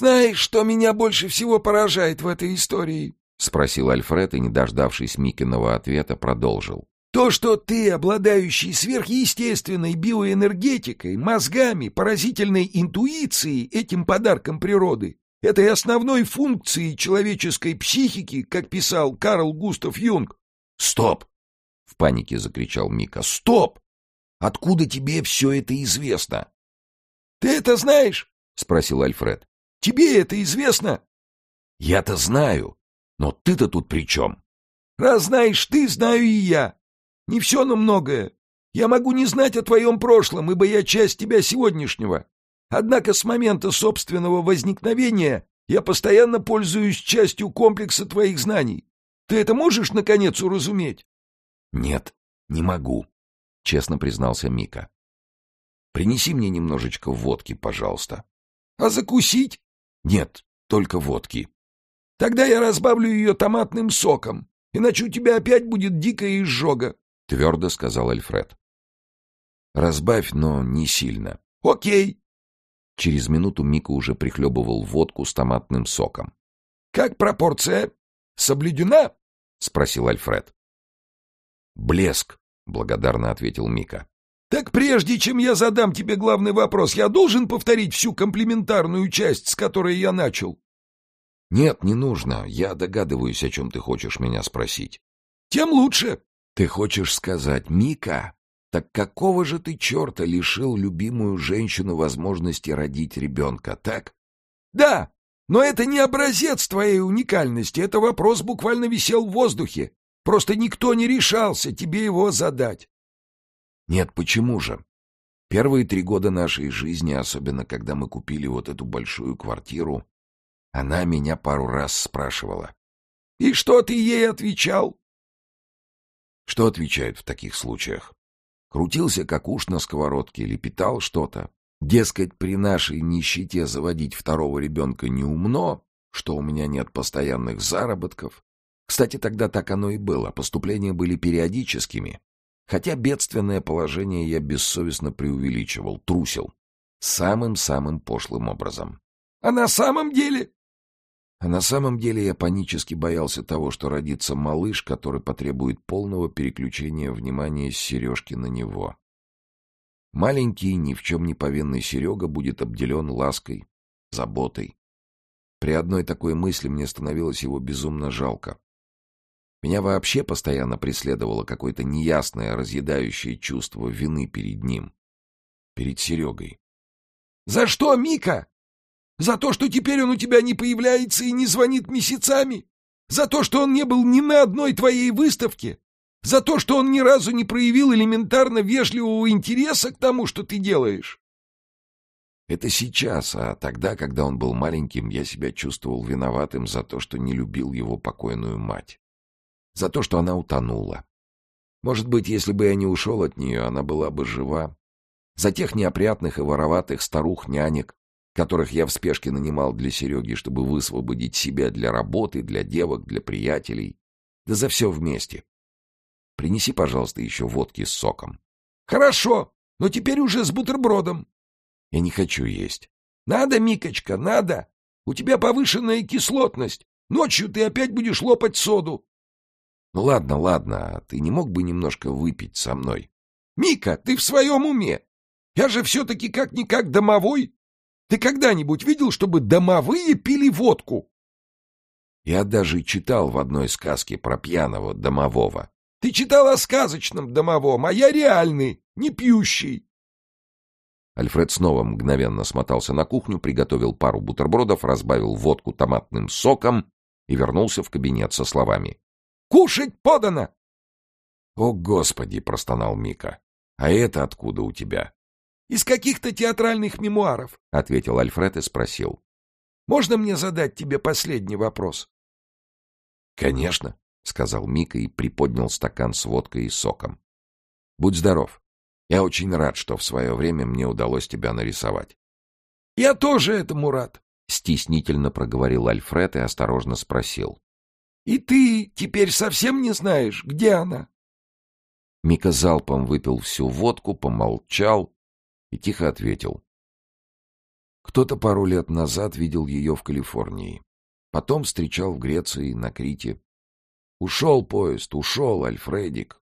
«Знаешь, что меня больше всего поражает в этой истории?» — спросил Альфред и, не дождавшись Микиного ответа, продолжил. «То, что ты, обладающий сверхъестественной биоэнергетикой, мозгами, поразительной интуицией, этим подарком природы, этой основной функцией человеческой психики, как писал Карл Густав Юнг...» «Стоп!» — в панике закричал Мика. «Стоп! Откуда тебе все это известно?» «Ты это знаешь?» — спросил Альфред. Тебе это известно? Я-то знаю, но ты-то тут при чем? Раз знаешь ты, знаю и я. Не все, но многое. Я могу не знать о твоем прошлом, ибо я часть тебя сегодняшнего. Однако с момента собственного возникновения я постоянно пользуюсь частью комплекса твоих знаний. Ты это можешь, наконец, уразуметь? — Нет, не могу, — честно признался Мика. — Принеси мне немножечко водки, пожалуйста. — А закусить? Нет, только водки. Тогда я разбавлю ее томатным соком, иначе у тебя опять будет дикая изжога, — твердо сказал Альфред. Разбавь, но не сильно. Окей. Через минуту Мика уже прихлебывал водку с томатным соком. Как пропорция? Соблюдена? — спросил Альфред. Блеск, — благодарно ответил Мика. Так прежде чем я задам тебе главный вопрос, я должен повторить всю комплементарную часть, с которой я начал? Нет, не нужно. Я догадываюсь, о чем ты хочешь меня спросить. Тем лучше. Ты хочешь сказать, Мика, так какого же ты черта лишил любимую женщину возможности родить ребенка, так? Да, но это не образец твоей уникальности. Это вопрос буквально висел в воздухе. Просто никто не решался тебе его задать. Нет, почему же? Первые три года нашей жизни, особенно когда мы купили вот эту большую квартиру, она меня пару раз спрашивала. «И что ты ей отвечал?» Что отвечают в таких случаях? Крутился, как уж на сковородке, лепетал что-то. Дескать, при нашей нищете заводить второго ребенка не умно, что у меня нет постоянных заработков. Кстати, тогда так оно и было, поступления были периодическими, Хотя бедственное положение я бессовестно преувеличивал, трусил. Самым-самым пошлым образом. А на самом деле? А на самом деле я панически боялся того, что родится малыш, который потребует полного переключения внимания с Сережки на него. Маленький, ни в чем не повинный Серега будет обделен лаской, заботой. При одной такой мысли мне становилось его безумно жалко. Меня вообще постоянно преследовало какое-то неясное, разъедающее чувство вины перед ним. Перед Серегой. «За что, Мика? За то, что теперь он у тебя не появляется и не звонит месяцами? За то, что он не был ни на одной твоей выставке? За то, что он ни разу не проявил элементарно вежливого интереса к тому, что ты делаешь?» Это сейчас, а тогда, когда он был маленьким, я себя чувствовал виноватым за то, что не любил его покойную мать за то, что она утонула. Может быть, если бы я не ушел от нее, она была бы жива. За тех неопрятных и вороватых старух-нянек, которых я в спешке нанимал для Сереги, чтобы высвободить себя для работы, для девок, для приятелей. Да за все вместе. Принеси, пожалуйста, еще водки с соком. Хорошо, но теперь уже с бутербродом. Я не хочу есть. Надо, Микочка, надо. У тебя повышенная кислотность. Ночью ты опять будешь лопать соду. Ну ладно, ладно, ты не мог бы немножко выпить со мной? Мика, ты в своем уме? Я же все-таки как-никак домовой. Ты когда-нибудь видел, чтобы домовые пили водку? Я даже читал в одной сказке про пьяного домового. Ты читал о сказочном домовом, а я реальный, не пьющий. Альфред снова мгновенно смотался на кухню, приготовил пару бутербродов, разбавил водку томатным соком и вернулся в кабинет со словами. Кушать подано!» «О, Господи!» — простонал Мика. «А это откуда у тебя?» «Из каких-то театральных мемуаров», — ответил Альфред и спросил. «Можно мне задать тебе последний вопрос?» «Конечно», — сказал Мика и приподнял стакан с водкой и соком. «Будь здоров. Я очень рад, что в свое время мне удалось тебя нарисовать». «Я тоже этому рад», — стеснительно проговорил Альфред и осторожно спросил. И ты теперь совсем не знаешь, где она? Мика залпом выпил всю водку, помолчал и тихо ответил. Кто-то пару лет назад видел ее в Калифорнии. Потом встречал в Греции, на Крите. Ушел поезд, ушел, Альфредик.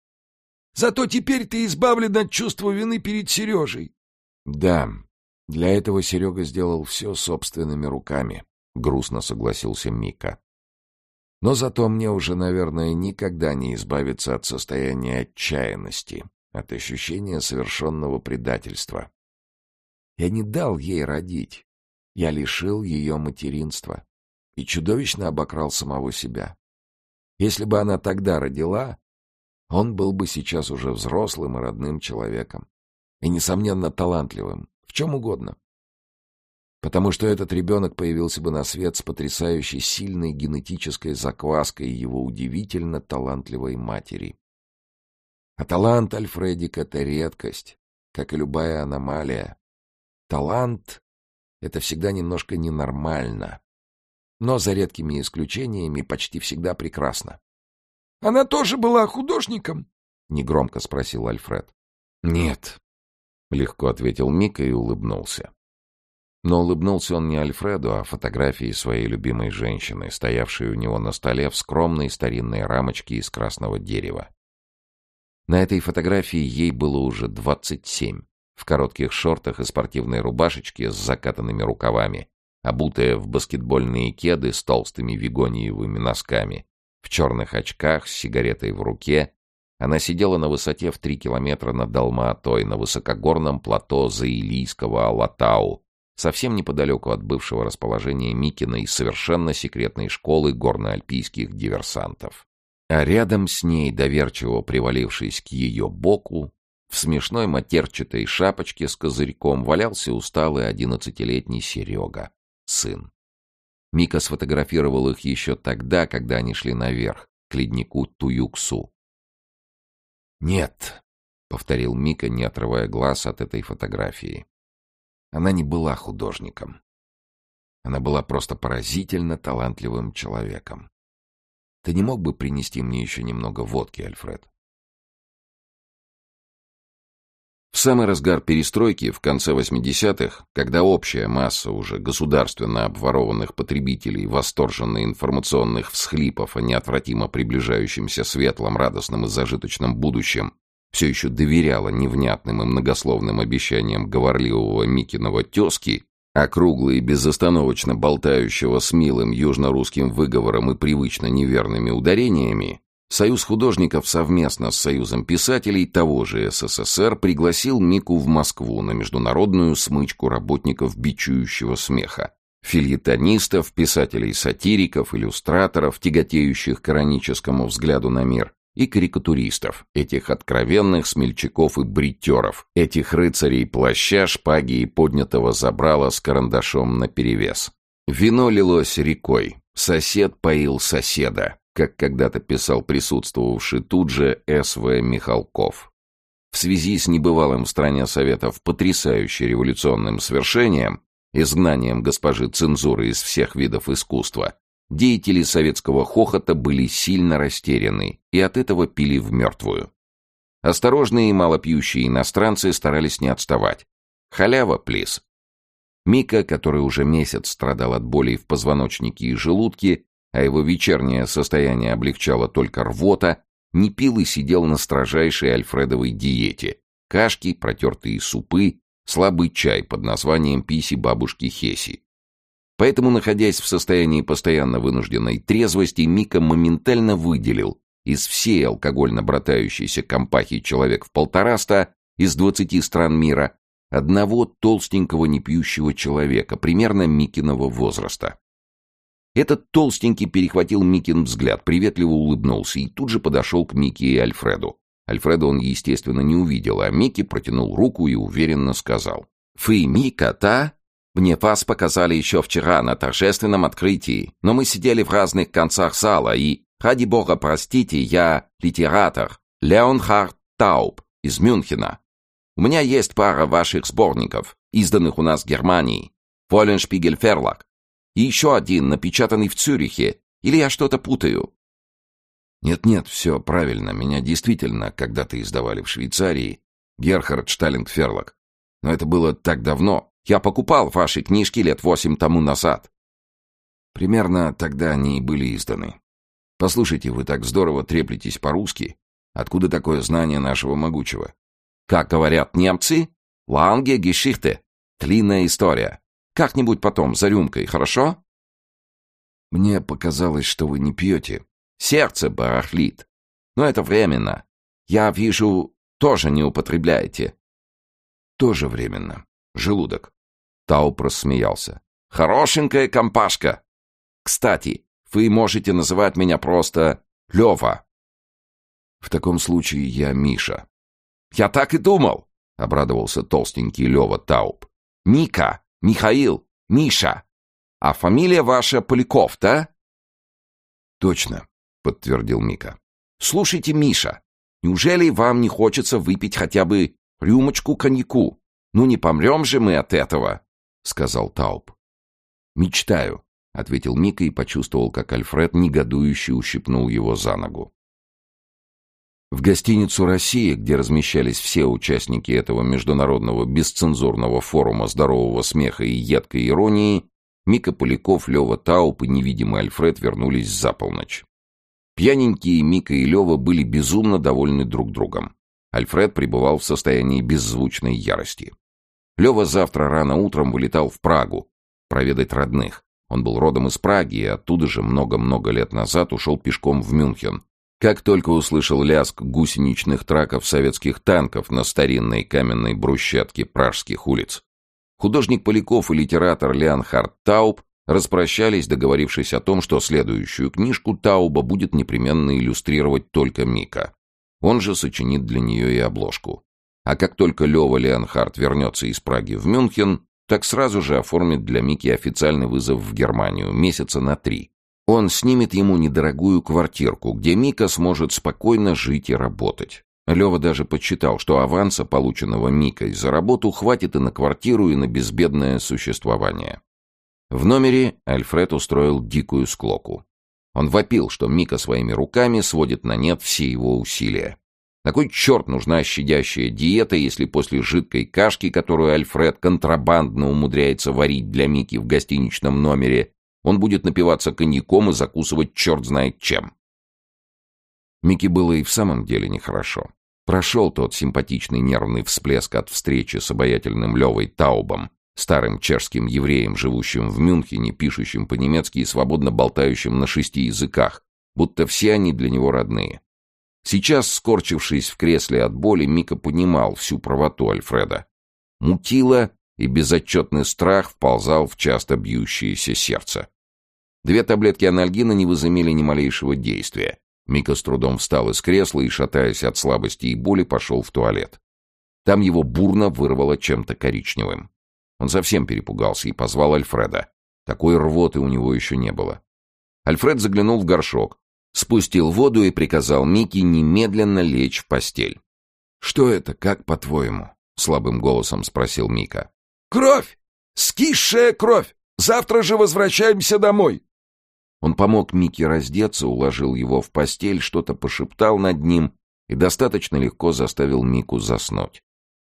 Зато теперь ты избавлен от чувства вины перед Сережей. Да, для этого Серега сделал все собственными руками, грустно согласился Мика. Но зато мне уже, наверное, никогда не избавиться от состояния отчаянности, от ощущения совершенного предательства. Я не дал ей родить. Я лишил ее материнства и чудовищно обокрал самого себя. Если бы она тогда родила, он был бы сейчас уже взрослым и родным человеком. И, несомненно, талантливым. В чем угодно. Потому что этот ребенок появился бы на свет с потрясающей сильной генетической закваской его удивительно талантливой матери. А талант Альфредик — это редкость, как и любая аномалия. Талант — это всегда немножко ненормально, но за редкими исключениями почти всегда прекрасно. — Она тоже была художником? — негромко спросил Альфред. — Нет, — легко ответил Мика и улыбнулся. Но улыбнулся он не Альфреду, а фотографии своей любимой женщины, стоявшей у него на столе в скромной старинной рамочке из красного дерева. На этой фотографии ей было уже двадцать семь в коротких шортах и спортивной рубашечке с закатанными рукавами, обутая в баскетбольные кеды с толстыми вигониевыми носками, в черных очках, с сигаретой в руке, она сидела на высоте в три километра над Алматой, на высокогорном плато Заилийского Алатау, совсем неподалеку от бывшего расположения Микиной совершенно секретной школы горно-альпийских диверсантов. А рядом с ней, доверчиво привалившись к ее боку, в смешной матерчатой шапочке с козырьком валялся усталый одиннадцатилетний Серега, сын. Мика сфотографировал их еще тогда, когда они шли наверх, к леднику Туюксу. «Нет», — повторил Мика, не отрывая глаз от этой фотографии. Она не была художником. Она была просто поразительно талантливым человеком. Ты не мог бы принести мне еще немного водки, Альфред? В самый разгар перестройки, в конце 80-х, когда общая масса уже государственно обворованных потребителей, восторженно информационных всхлипов о неотвратимо приближающемся светлом, радостном и зажиточном будущем, все еще доверяла невнятным и многословным обещаниям говорливого Микиного тезки, округло и безостановочно болтающего с милым южно-русским выговором и привычно неверными ударениями, Союз художников совместно с Союзом писателей того же СССР пригласил Мику в Москву на международную смычку работников бичующего смеха. Фильетонистов, писателей-сатириков, иллюстраторов, тяготеющих к ироническому взгляду на мир, и карикатуристов, этих откровенных смельчаков и бритеров, этих рыцарей плаща, шпаги и поднятого забрала с карандашом наперевес. Вино лилось рекой, сосед поил соседа, как когда-то писал присутствовавший тут же С.В. Михалков. В связи с небывалым в стране Советов потрясающе революционным свершением, изгнанием госпожи цензуры из всех видов искусства, деятели советского хохота были сильно растеряны и от этого пили в мертвую. Осторожные и малопьющие иностранцы старались не отставать. Халява, плиз. Мика, который уже месяц страдал от болей в позвоночнике и желудке, а его вечернее состояние облегчало только рвота, не пил и сидел на строжайшей альфредовой диете. Кашки, протертые супы, слабый чай под названием писи бабушки Хеси. Поэтому, находясь в состоянии постоянно вынужденной трезвости, Мика моментально выделил из всей алкогольно братающейся компахи человек в полтораста из двадцати стран мира одного толстенького непьющего человека, примерно Микиного возраста. Этот толстенький перехватил Микин взгляд, приветливо улыбнулся и тут же подошел к Мике и Альфреду. Альфреда он, естественно, не увидел, а Микки протянул руку и уверенно сказал. «Фы, Мика, та? Мне вас показали еще вчера на торжественном открытии, но мы сидели в разных концах зала, и, ради бога, простите, я литератор, Леонхард Тауб из Мюнхена. У меня есть пара ваших сборников, изданных у нас в Германии. Воленшпигель Ферлак. И еще один, напечатанный в Цюрихе. Или я что-то путаю?» «Нет-нет, все правильно. Меня действительно когда-то издавали в Швейцарии. Герхард Шталинг-Ферлак. Но это было так давно. Я покупал ваши книжки лет восемь тому назад. Примерно тогда они и были изданы. Послушайте, вы так здорово треплетесь по-русски. Откуда такое знание нашего могучего? Как говорят немцы, «Ланге Гешихте» — длинная история. Как-нибудь потом, за рюмкой, хорошо? Мне показалось, что вы не пьете. Сердце барахлит. Но это временно. Я вижу, тоже не употребляете. Тоже временно. Желудок. Тауп рассмеялся. Хорошенькая компашка. Кстати, вы можете называть меня просто Лева. В таком случае я Миша. Я так и думал, обрадовался толстенький Лева Тауп. Мика, Михаил, Миша. А фамилия ваша Поляков, да? Точно, подтвердил Мика. Слушайте, Миша, неужели вам не хочется выпить хотя бы рюмочку коньяку? Ну не помрем же мы от этого, сказал Тауп. Мечтаю, — ответил Мика и почувствовал, как Альфред негодующе ущипнул его за ногу. В гостиницу «Россия», где размещались все участники этого международного бесцензурного форума здорового смеха и едкой иронии, Мика Поляков, Лева Тауп и невидимый Альфред вернулись за полночь. Пьяненькие Мика и Лева были безумно довольны друг другом. Альфред пребывал в состоянии беззвучной ярости. Лева завтра рано утром вылетал в Прагу проведать родных, он был родом из Праги и оттуда же много-много лет назад ушел пешком в Мюнхен. Как только услышал лязг гусеничных траков советских танков на старинной каменной брусчатке пражских улиц. Художник Поляков и литератор Леонхард Тауб распрощались, договорившись о том, что следующую книжку Тауба будет непременно иллюстрировать только Мика. Он же сочинит для нее и обложку. А как только Лева Леонхард вернется из Праги в Мюнхен, так сразу же оформит для Мики официальный вызов в Германию, месяца на три. Он снимет ему недорогую квартирку, где Мика сможет спокойно жить и работать. Лева даже подсчитал, что аванса, полученного Микой за работу, хватит и на квартиру, и на безбедное существование. В номере Альфред устроил дикую склоку. Он вопил, что Мика своими руками сводит на нет все его усилия. На кой черт нужна щадящая диета, если после жидкой кашки, которую Альфред контрабандно умудряется варить для Мики в гостиничном номере, он будет напиваться коньяком и закусывать черт знает чем? Микки было и в самом деле нехорошо. Прошел тот симпатичный нервный всплеск от встречи с обаятельным Левой Таубом, старым чешским евреем, живущим в Мюнхене, пишущим по-немецки и свободно болтающим на шести языках, будто все они для него родные. Сейчас, скорчившись в кресле от боли, Мика понимал всю правоту Альфреда. Мутило, и безотчетный страх вползал в часто бьющееся сердце. Две таблетки анальгина не возымели ни малейшего действия. Мика с трудом встал из кресла и, шатаясь от слабости и боли, пошел в туалет. Там его бурно вырвало чем-то коричневым. Он совсем перепугался и позвал Альфреда. Такой рвоты у него еще не было. Альфред заглянул в горшок, спустил воду и приказал Микки немедленно лечь в постель. «Что это, как по-твоему?» — слабым голосом спросил Мика. «Кровь! Скисшая кровь! Завтра же возвращаемся домой!» Он помог Микки раздеться, уложил его в постель, что-то пошептал над ним и достаточно легко заставил Мику заснуть.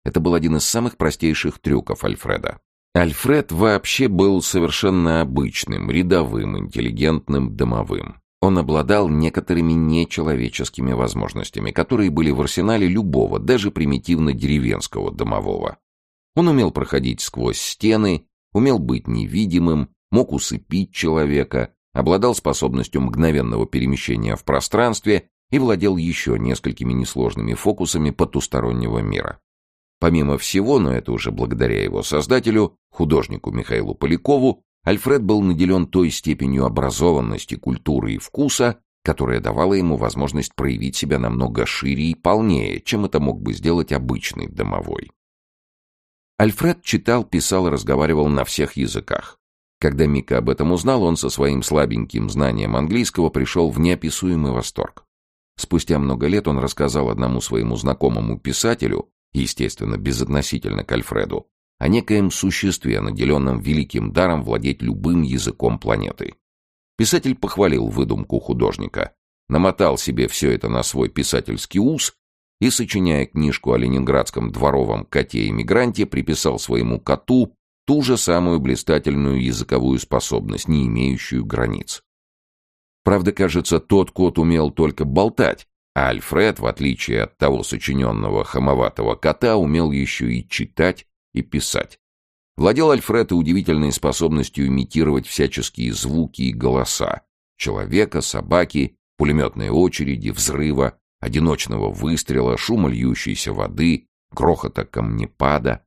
Это был один из самых простейших трюков Альфреда. Альфред вообще был совершенно обычным, рядовым, интеллигентным, домовым. Он обладал некоторыми нечеловеческими возможностями, которые были в арсенале любого, даже примитивно-деревенского домового. Он умел проходить сквозь стены, умел быть невидимым, мог усыпить человека, обладал способностью мгновенного перемещения в пространстве и владел еще несколькими несложными фокусами потустороннего мира. Помимо всего, но это уже благодаря его создателю, художнику Михаилу Полякову, Альфред был наделен той степенью образованности, культуры и вкуса, которая давала ему возможность проявить себя намного шире и полнее, чем это мог бы сделать обычный домовой. Альфред читал, писал и разговаривал на всех языках. Когда Мика об этом узнал, он со своим слабеньким знанием английского пришел в неописуемый восторг. Спустя много лет он рассказал одному своему знакомому писателю, естественно, безотносительно к Альфреду, о некоем существе, наделенном великим даром владеть любым языком планеты. Писатель похвалил выдумку художника, намотал себе все это на свой писательский ус и, сочиняя книжку о ленинградском дворовом коте-иммигранте, приписал своему коту ту же самую блистательную языковую способность, не имеющую границ. Правда, кажется, тот кот умел только болтать, а Альфред, в отличие от того сочиненного хамоватого кота, умел еще и читать и писать. Владел Альфред и удивительной способностью имитировать всяческие звуки и голоса. Человека, собаки, пулеметной очереди, взрыва, одиночного выстрела, шума льющейся воды, грохота камнепада.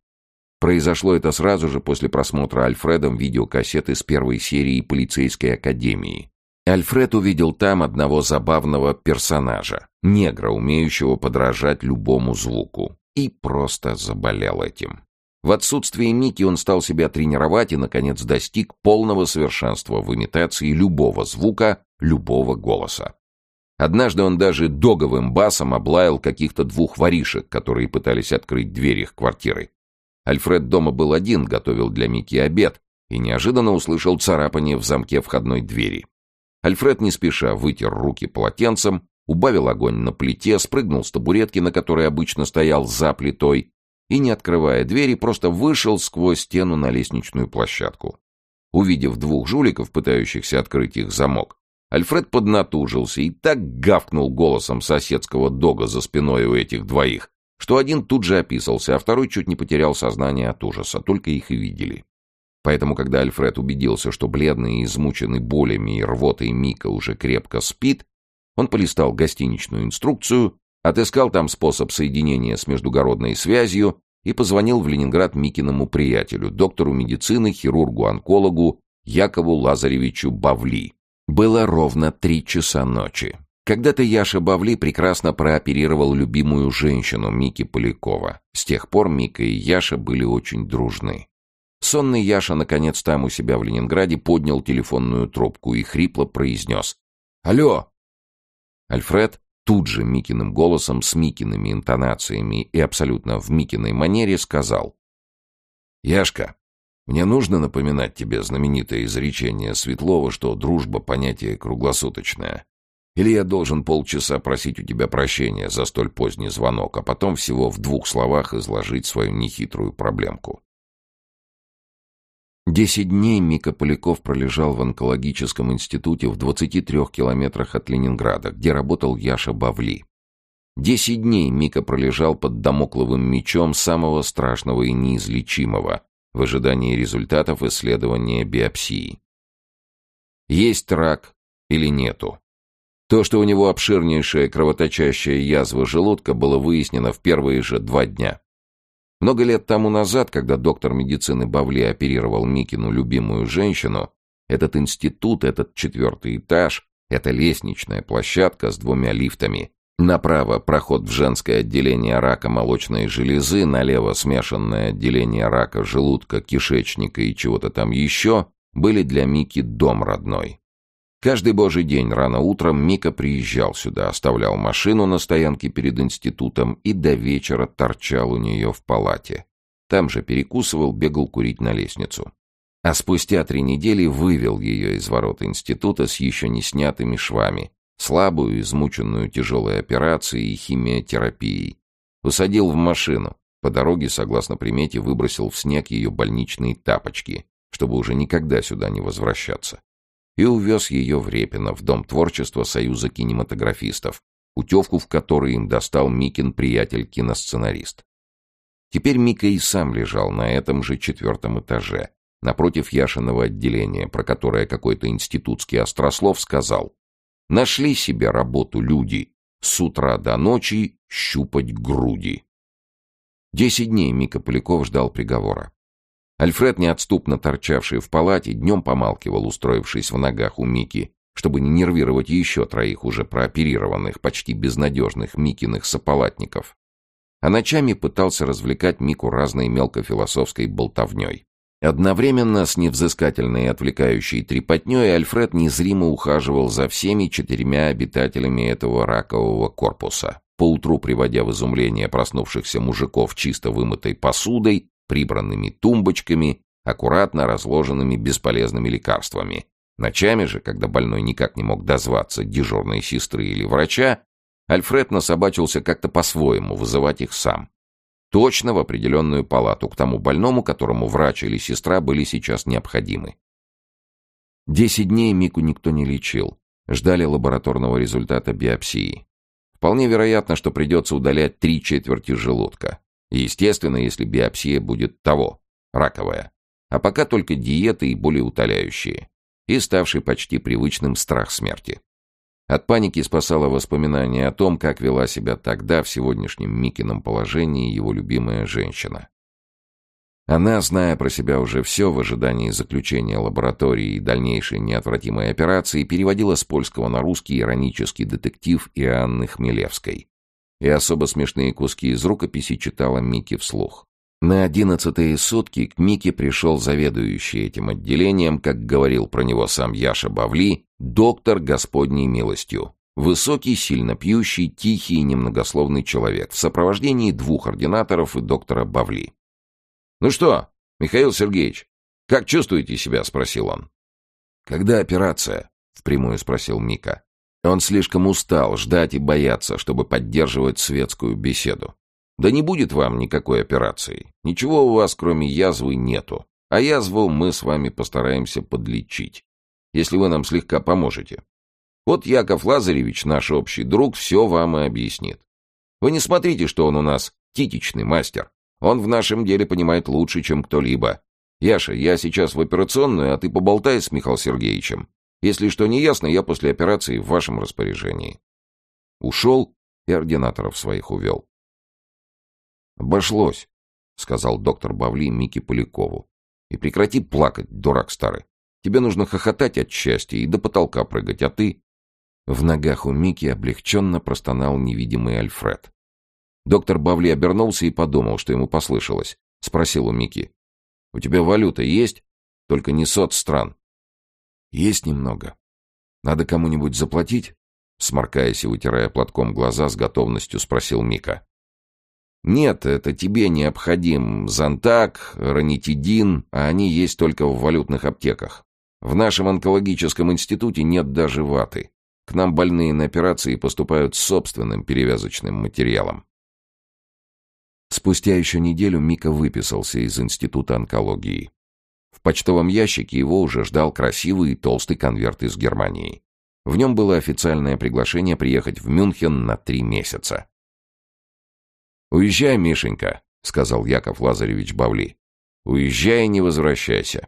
Произошло это сразу же после просмотра Альфредом видеокассеты с первой серии полицейской академии. Альфред увидел там одного забавного персонажа, негра, умеющего подражать любому звуку, и просто заболел этим. В отсутствие Мики он стал себя тренировать и, наконец, достиг полного совершенства в имитации любого звука, любого голоса. Однажды он даже договым басом облаял каких-то двух воришек, которые пытались открыть дверь их квартиры. Альфред дома был один, готовил для Мики обед, и неожиданно услышал царапание в замке входной двери. Альфред не спеша вытер руки полотенцем, убавил огонь на плите, спрыгнул с табуретки, на которой обычно стоял за плитой, и, не открывая двери, просто вышел сквозь стену на лестничную площадку. Увидев двух жуликов, пытающихся открыть их замок, Альфред поднатужился и так гавкнул голосом соседского дога за спиной у этих двоих, что один тут же описался, а второй чуть не потерял сознание от ужаса, только их и видели. Поэтому, когда Альфред убедился, что бледный и измученный болями и рвотой Мика уже крепко спит, он полистал гостиничную инструкцию, отыскал там способ соединения с междугородной связью и позвонил в Ленинград Микиному приятелю, доктору медицины, хирургу-онкологу Якову Лазаревичу Бавли. Было ровно три часа ночи. Когда-то Яша Бавли прекрасно прооперировал любимую женщину Мики Полякова. С тех пор Мика и Яша были очень дружны. Сонный Яша, наконец, там у себя в Ленинграде поднял телефонную трубку и хрипло произнес «Алло!». Альфред тут же Микиным голосом, с Микиными интонациями и абсолютно в Микиной манере сказал «Яшка, мне нужно напоминать тебе знаменитое изречение Светлова, что дружба — понятие круглосуточное. Или я должен полчаса просить у тебя прощения за столь поздний звонок, а потом всего в двух словах изложить свою нехитрую проблемку. Десять дней Мика Поляков пролежал в онкологическом институте в 23 километрах от Ленинграда, где работал Яша Бавли. Десять дней Мика пролежал под домокловым мечом самого страшного и неизлечимого в ожидании результатов исследования биопсии. Есть рак или нету? То, что у него обширнейшая кровоточащая язва желудка, было выяснено в первые же два дня. Много лет тому назад, когда доктор медицины Бавли оперировал Микину любимую женщину, этот институт, этот четвертый этаж, эта лестничная площадка с двумя лифтами, направо проход в женское отделение рака молочной железы, налево смешанное отделение рака желудка, кишечника и чего-то там еще, были для Мики дом родной. Каждый божий день рано утром Мика приезжал сюда, оставлял машину на стоянке перед институтом и до вечера торчал у нее в палате. Там же перекусывал, бегал курить на лестницу. А спустя три недели вывел ее из ворот института с еще не снятыми швами, слабую, измученную тяжелой операцией и химиотерапией. Усадил в машину, по дороге, согласно примете, выбросил в снег ее больничные тапочки, чтобы уже никогда сюда не возвращаться и увез ее в Репино, в Дом творчества Союза кинематографистов, путевку в который им достал Микин приятель-киносценарист. Теперь Мика и сам лежал на этом же четвертом этаже, напротив Яшиного отделения, про которое какой-то институтский острослов сказал «Нашли себе работу люди, с утра до ночи щупать груди». Десять дней Мика Поляков ждал приговора. Альфред, неотступно торчавший в палате, днем помалкивал, устроившись в ногах у Мики, чтобы не нервировать еще троих уже прооперированных, почти безнадежных Микиных сопалатников. А ночами пытался развлекать Мику разной мелкофилософской болтовней. Одновременно с невзыскательной и отвлекающей трепотней Альфред незримо ухаживал за всеми четырьмя обитателями этого ракового корпуса, поутру приводя в изумление проснувшихся мужиков чисто вымытой посудой прибранными тумбочками, аккуратно разложенными бесполезными лекарствами. Ночами же, когда больной никак не мог дозваться дежурной сестры или врача, Альфред насобачился как-то по-своему вызывать их сам. Точно в определенную палату, к тому больному, которому врач или сестра были сейчас необходимы. Десять дней Мику никто не лечил. Ждали лабораторного результата биопсии. Вполне вероятно, что придется удалять три четверти желудка. Естественно, если биопсия будет того, раковая. А пока только диеты и более утоляющие. И ставший почти привычным страх смерти. От паники спасало воспоминание о том, как вела себя тогда в сегодняшнем Микином положении его любимая женщина. Она, зная про себя уже все в ожидании заключения лаборатории и дальнейшей неотвратимой операции, переводила с польского на русский иронический детектив Иоанны Хмелевской. И особо смешные куски из рукописи читала Микки вслух. На одиннадцатые сутки к Мике пришел заведующий этим отделением, как говорил про него сам Яша Бавли, доктор Господней милостью. Высокий, сильно пьющий, тихий и немногословный человек в сопровождении двух ординаторов и доктора Бавли. «Ну что, Михаил Сергеевич, как чувствуете себя?» — спросил он. «Когда операция?» — впрямую спросил Мика. Он слишком устал ждать и бояться, чтобы поддерживать светскую беседу. Да не будет вам никакой операции. Ничего у вас, кроме язвы, нету. А язву мы с вами постараемся подлечить, если вы нам слегка поможете. Вот Яков Лазаревич, наш общий друг, все вам и объяснит. Вы не смотрите, что он у нас титичный мастер. Он в нашем деле понимает лучше, чем кто-либо. Яша, я сейчас в операционную, а ты поболтай с Михаилом Сергеевичем. Если что не ясно, я после операции в вашем распоряжении. Ушел и ординаторов своих увел. «Обошлось», — сказал доктор Бавли Мике Полякову. «И прекрати плакать, дурак старый. Тебе нужно хохотать от счастья и до потолка прыгать, а ты...» В ногах у Мики облегченно простонал невидимый Альфред. Доктор Бавли обернулся и подумал, что ему послышалось. Спросил у Мики. «У тебя валюта есть? Только не сот стран». «Есть немного. Надо кому-нибудь заплатить?» Сморкаясь и вытирая платком глаза, с готовностью спросил Мика. Нет, это тебе необходим Зонтак, Ранитидин, а они есть только в валютных аптеках. В нашем онкологическом институте нет даже ваты. К нам больные на операции поступают с собственным перевязочным материалом. Спустя еще неделю Мика выписался из Института онкологии. В почтовом ящике его уже ждал красивый и толстый конверт из Германии. В нем было официальное приглашение приехать в Мюнхен на три месяца. «Уезжай, Мишенька», — сказал Яков Лазаревич Бавли. «Уезжай и не возвращайся.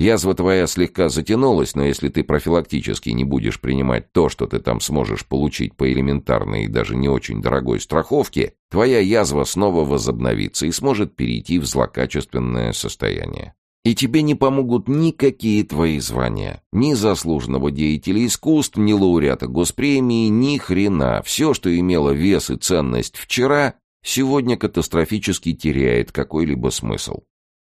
Язва твоя слегка затянулась, но если ты профилактически не будешь принимать то, что ты там сможешь получить по элементарной и даже не очень дорогой страховке, твоя язва снова возобновится и сможет перейти в злокачественное состояние. И тебе не помогут никакие твои звания. Ни заслуженного деятеля искусств, ни лауреата госпремии, ни хрена. Все, что имело вес и ценность вчера, сегодня катастрофически теряет какой-либо смысл.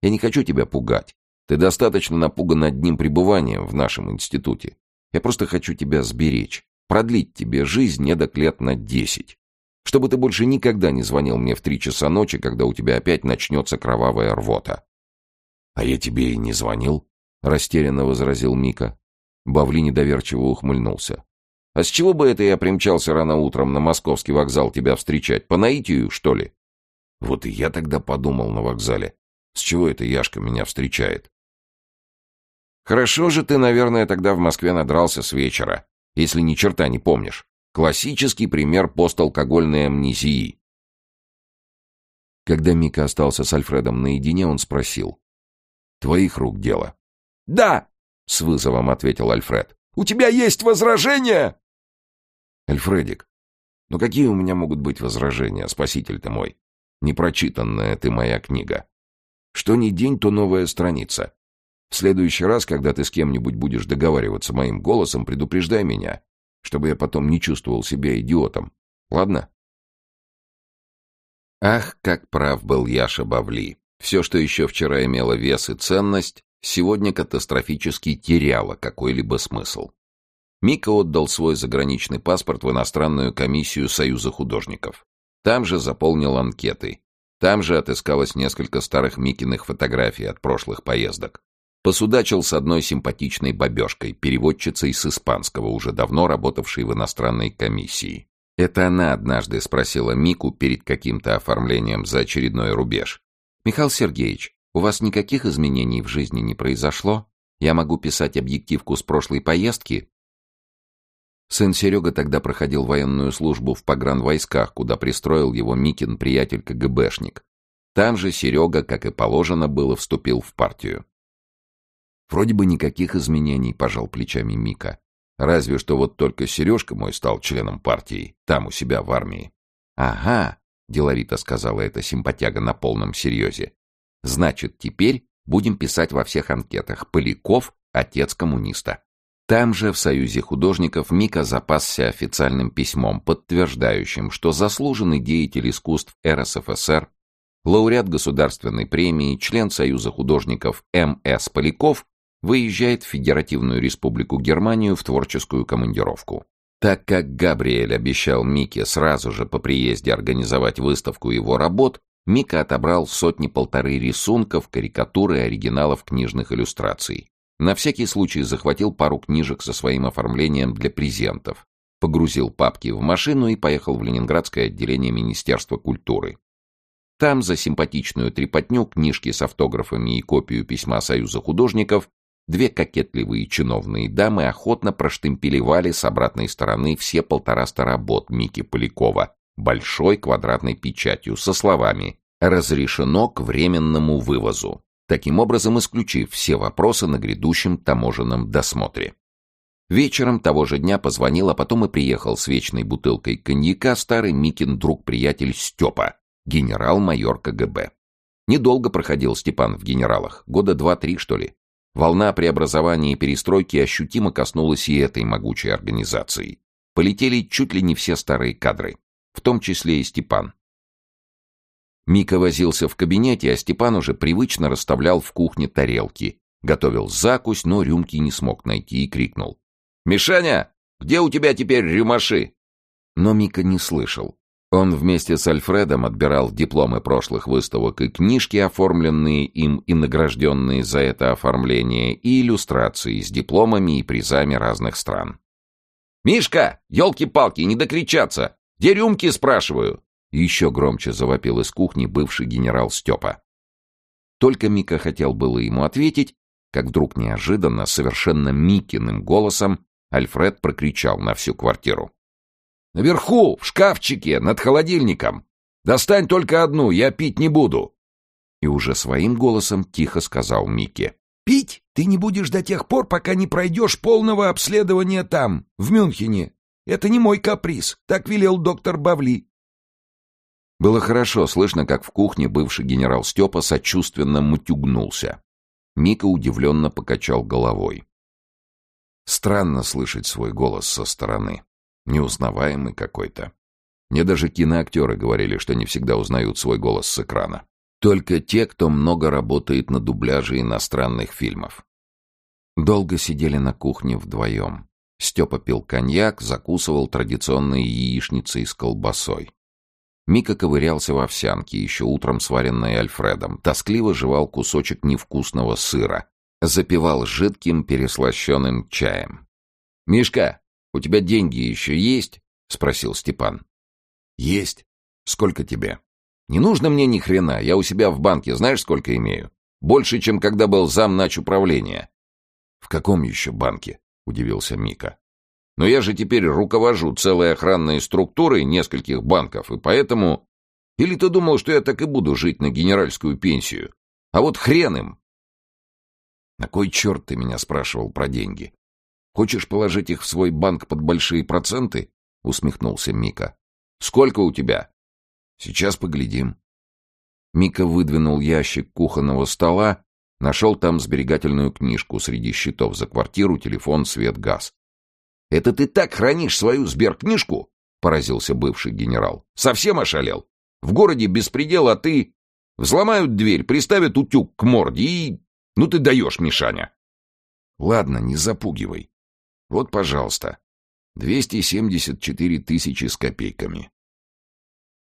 Я не хочу тебя пугать. Ты достаточно напуган одним пребыванием в нашем институте. Я просто хочу тебя сберечь, продлить тебе жизнь недок лет на десять. Чтобы ты больше никогда не звонил мне в три часа ночи, когда у тебя опять начнется кровавая рвота. — А я тебе и не звонил, — растерянно возразил Мика. Бавли недоверчиво ухмыльнулся. А с чего бы это я примчался рано утром на московский вокзал тебя встречать? По наитию, что ли? Вот и я тогда подумал на вокзале. С чего это Яшка меня встречает? Хорошо же ты, наверное, тогда в Москве надрался с вечера, если ни черта не помнишь. Классический пример посталкогольной амнезии. Когда Мика остался с Альфредом наедине, он спросил. «Твоих рук дело?» «Да!» — с вызовом ответил Альфред. «У тебя есть возражения?» Альфредик, ну какие у меня могут быть возражения, спаситель ты мой? Непрочитанная ты моя книга. Что ни день, то новая страница. В следующий раз, когда ты с кем-нибудь будешь договариваться моим голосом, предупреждай меня, чтобы я потом не чувствовал себя идиотом. Ладно? Ах, как прав был Яша Бавли. Все, что еще вчера имело вес и ценность, сегодня катастрофически теряло какой-либо смысл. Мика отдал свой заграничный паспорт в иностранную комиссию Союза художников. Там же заполнил анкеты. Там же отыскалось несколько старых Микиных фотографий от прошлых поездок. Посудачил с одной симпатичной бабешкой, переводчицей с испанского, уже давно работавшей в иностранной комиссии. Это она однажды спросила Мику перед каким-то оформлением за очередной рубеж. «Михаил Сергеевич, у вас никаких изменений в жизни не произошло? Я могу писать объективку с прошлой поездки?» Сын Серега тогда проходил военную службу в погранвойсках, куда пристроил его Микин приятель КГБшник. Там же Серега, как и положено было, вступил в партию. Вроде бы никаких изменений, пожал плечами Мика. Разве что вот только Сережка мой стал членом партии, там у себя в армии. Ага, деловито сказала эта симпатяга на полном серьезе. Значит, теперь будем писать во всех анкетах «Поляков – отец коммуниста». Там же, в Союзе художников, Мика запасся официальным письмом, подтверждающим, что заслуженный деятель искусств РСФСР, лауреат государственной премии, член Союза художников М.С. Поляков выезжает в Федеративную Республику Германию в творческую командировку. Так как Габриэль обещал Мике сразу же по приезде организовать выставку его работ, Мика отобрал сотни-полторы рисунков, карикатур и оригиналов книжных иллюстраций. На всякий случай захватил пару книжек со своим оформлением для презентов, погрузил папки в машину и поехал в Ленинградское отделение Министерства культуры. Там за симпатичную трепотню, книжки с автографами и копию письма Союза художников две кокетливые чиновные дамы охотно проштемпелевали с обратной стороны все полтораста работ Мики Полякова большой квадратной печатью со словами «Разрешено к временному вывозу» таким образом исключив все вопросы на грядущем таможенном досмотре. Вечером того же дня позвонил, а потом и приехал с вечной бутылкой коньяка старый Микин друг-приятель Степа, генерал-майор КГБ. Недолго проходил Степан в генералах, года два-три, что ли. Волна преобразования и перестройки ощутимо коснулась и этой могучей организации. Полетели чуть ли не все старые кадры, в том числе и Степан. Мика возился в кабинете, а Степан уже привычно расставлял в кухне тарелки. Готовил закусь, но рюмки не смог найти и крикнул. «Мишаня, где у тебя теперь рюмаши?» Но Мика не слышал. Он вместе с Альфредом отбирал дипломы прошлых выставок и книжки, оформленные им и награжденные за это оформление, и иллюстрации с дипломами и призами разных стран. «Мишка, елки-палки, не докричаться! Где рюмки, спрашиваю?» Еще громче завопил из кухни бывший генерал Степа. Только Мика хотел было ему ответить, как вдруг неожиданно, совершенно Микиным голосом, Альфред прокричал на всю квартиру. «Наверху, в шкафчике, над холодильником! Достань только одну, я пить не буду!» И уже своим голосом тихо сказал Мике. «Пить ты не будешь до тех пор, пока не пройдешь полного обследования там, в Мюнхене. Это не мой каприз, так велел доктор Бавли. Было хорошо слышно, как в кухне бывший генерал Степа сочувственно мутюгнулся. Мика удивленно покачал головой. Странно слышать свой голос со стороны. Неузнаваемый какой-то. Мне даже киноактеры говорили, что не всегда узнают свой голос с экрана. Только те, кто много работает на дубляже иностранных фильмов. Долго сидели на кухне вдвоем. Степа пил коньяк, закусывал традиционные яичницы с колбасой. Мика ковырялся в овсянке, еще утром сваренной Альфредом, тоскливо жевал кусочек невкусного сыра, запивал жидким переслащенным чаем. «Мишка, у тебя деньги еще есть?» — спросил Степан. «Есть. Сколько тебе?» «Не нужно мне ни хрена, я у себя в банке знаешь, сколько имею? Больше, чем когда был зам нач управления». «В каком еще банке?» — удивился Мика. Но я же теперь руковожу целой охранной структурой нескольких банков, и поэтому... Или ты думал, что я так и буду жить на генеральскую пенсию? А вот хрен им!» «На кой черт ты меня спрашивал про деньги? Хочешь положить их в свой банк под большие проценты?» — усмехнулся Мика. «Сколько у тебя?» «Сейчас поглядим». Мика выдвинул ящик кухонного стола, нашел там сберегательную книжку среди счетов за квартиру, телефон, свет, газ. «Это ты так хранишь свою сберкнижку?» — поразился бывший генерал. «Совсем ошалел? В городе беспредел, а ты...» Взломают дверь, приставят утюг к морде и... Ну ты даешь, Мишаня. Ладно, не запугивай. Вот, пожалуйста. 274 тысячи с копейками.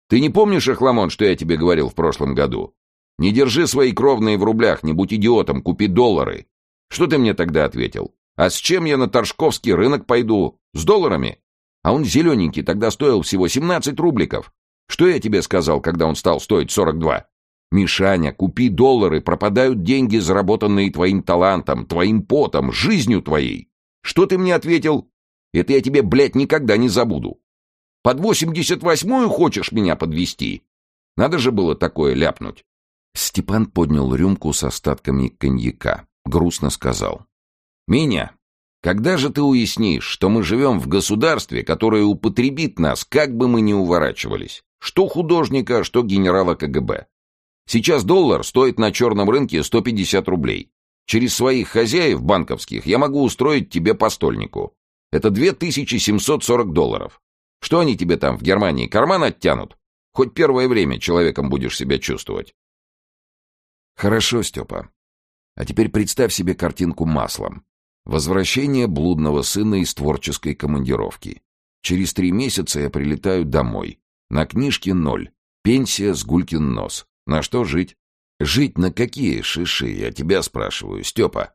Ты не помнишь, Ахламон, что я тебе говорил в прошлом году? Не держи свои кровные в рублях, не будь идиотом, купи доллары. Что ты мне тогда ответил? А с чем я на Торжковский рынок пойду? С долларами? А он зелененький тогда стоил всего 17 рубликов. Что я тебе сказал, когда он стал стоить 42? Мишаня, купи доллары, пропадают деньги, заработанные твоим талантом, твоим потом, жизнью твоей. Что ты мне ответил? Это я тебе, блядь, никогда не забуду. Под восемьдесят восьмую хочешь меня подвести? Надо же было такое ляпнуть. Степан поднял рюмку с остатками коньяка. Грустно сказал. «Меня, когда же ты уяснишь, что мы живем в государстве, которое употребит нас, как бы мы ни уворачивались? Что художника, что генерала КГБ. Сейчас доллар стоит на черном рынке 150 рублей. Через своих хозяев банковских я могу устроить тебе постольнику. Это 2740 долларов. Что они тебе там в Германии карман оттянут? Хоть первое время человеком будешь себя чувствовать. Хорошо, Степа. А теперь представь себе картинку маслом. Возвращение блудного сына из творческой командировки. Через три месяца я прилетаю домой. На книжке ноль. Пенсия с гулькин нос. На что жить? Жить на какие шиши, я тебя спрашиваю, Степа?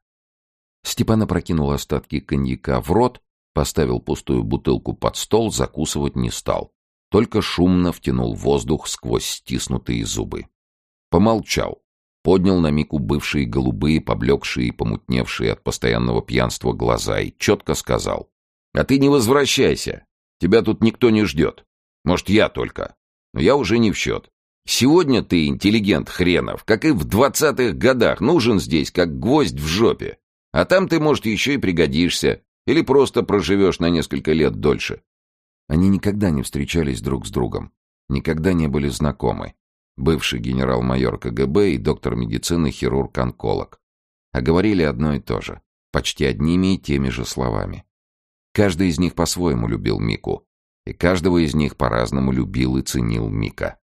Степан опрокинул остатки коньяка в рот, поставил пустую бутылку под стол, закусывать не стал. Только шумно втянул воздух сквозь стиснутые зубы. Помолчал. Поднял на Мику бывшие голубые, поблекшие и помутневшие от постоянного пьянства глаза и четко сказал. «А ты не возвращайся. Тебя тут никто не ждет. Может, я только. Но я уже не в счет. Сегодня ты, интеллигент хренов, как и в двадцатых годах, нужен здесь, как гвоздь в жопе. А там ты, может, еще и пригодишься. Или просто проживешь на несколько лет дольше. Они никогда не встречались друг с другом. Никогда не были знакомы. Бывший генерал-майор КГБ и доктор медицины хирург-онколог. А говорили одно и то же. Почти одними и теми же словами. Каждый из них по-своему любил Мику. И каждого из них по-разному любил и ценил Мика.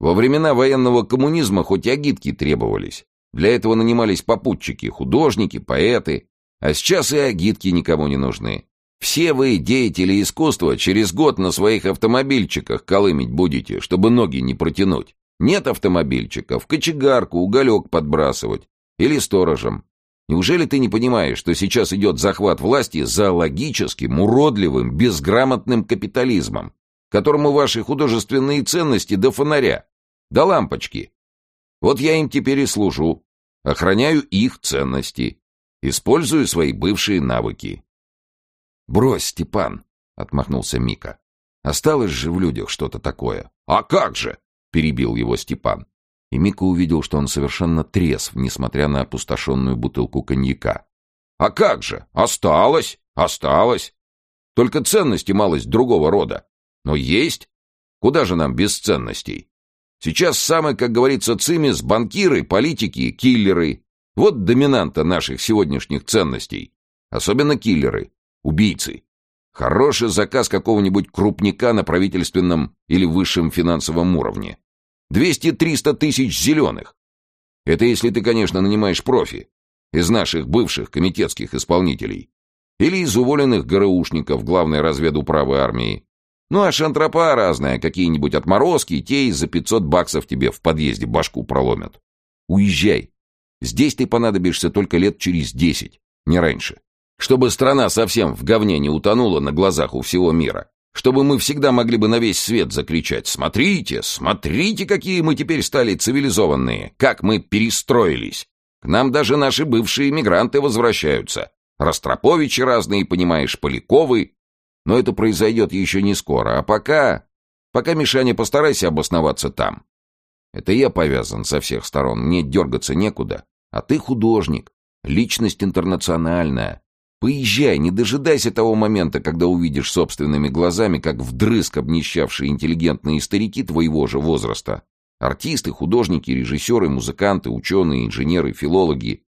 Во времена военного коммунизма хоть агитки требовались. Для этого нанимались попутчики, художники, поэты. А сейчас и агитки никому не нужны. Все вы, деятели искусства, через год на своих автомобильчиках колымить будете, чтобы ноги не протянуть. Нет автомобильчиков, кочегарку, уголек подбрасывать. Или сторожем. Неужели ты не понимаешь, что сейчас идет захват власти зоологическим, уродливым, безграмотным капитализмом, которому ваши художественные ценности до фонаря? до лампочки. Вот я им теперь и служу, охраняю их ценности, использую свои бывшие навыки. «Брось, Степан!» — отмахнулся Мика. «Осталось же в людях что-то такое». «А как же!» — перебил его Степан. И Мика увидел, что он совершенно трезв, несмотря на опустошенную бутылку коньяка. «А как же! Осталось! Осталось! Только ценности малость другого рода. Но есть! Куда же нам без ценностей?» Сейчас самые, как говорится, цимис, банкиры, политики, киллеры. Вот доминанта наших сегодняшних ценностей. Особенно киллеры, убийцы. Хороший заказ какого-нибудь крупника на правительственном или высшем финансовом уровне. 200-300 тысяч зеленых. Это если ты, конечно, нанимаешь профи. Из наших бывших комитетских исполнителей. Или из уволенных ГРУшников главной разведуправы армии. Ну а шантропа разная, какие-нибудь отморозки, те и за 500 баксов тебе в подъезде башку проломят. Уезжай. Здесь ты понадобишься только лет через десять, не раньше. Чтобы страна совсем в говне не утонула на глазах у всего мира. Чтобы мы всегда могли бы на весь свет закричать «Смотрите, смотрите, какие мы теперь стали цивилизованные! Как мы перестроились! К нам даже наши бывшие мигранты возвращаются. Ростроповичи разные, понимаешь, Поляковы, но это произойдет еще не скоро. А пока... Пока, Мишаня, постарайся обосноваться там. Это я повязан со всех сторон, мне дергаться некуда. А ты художник, личность интернациональная. Поезжай, не дожидайся того момента, когда увидишь собственными глазами, как вдрызг обнищавшие интеллигентные старики твоего же возраста. Артисты, художники, режиссеры, музыканты, ученые, инженеры, филологи,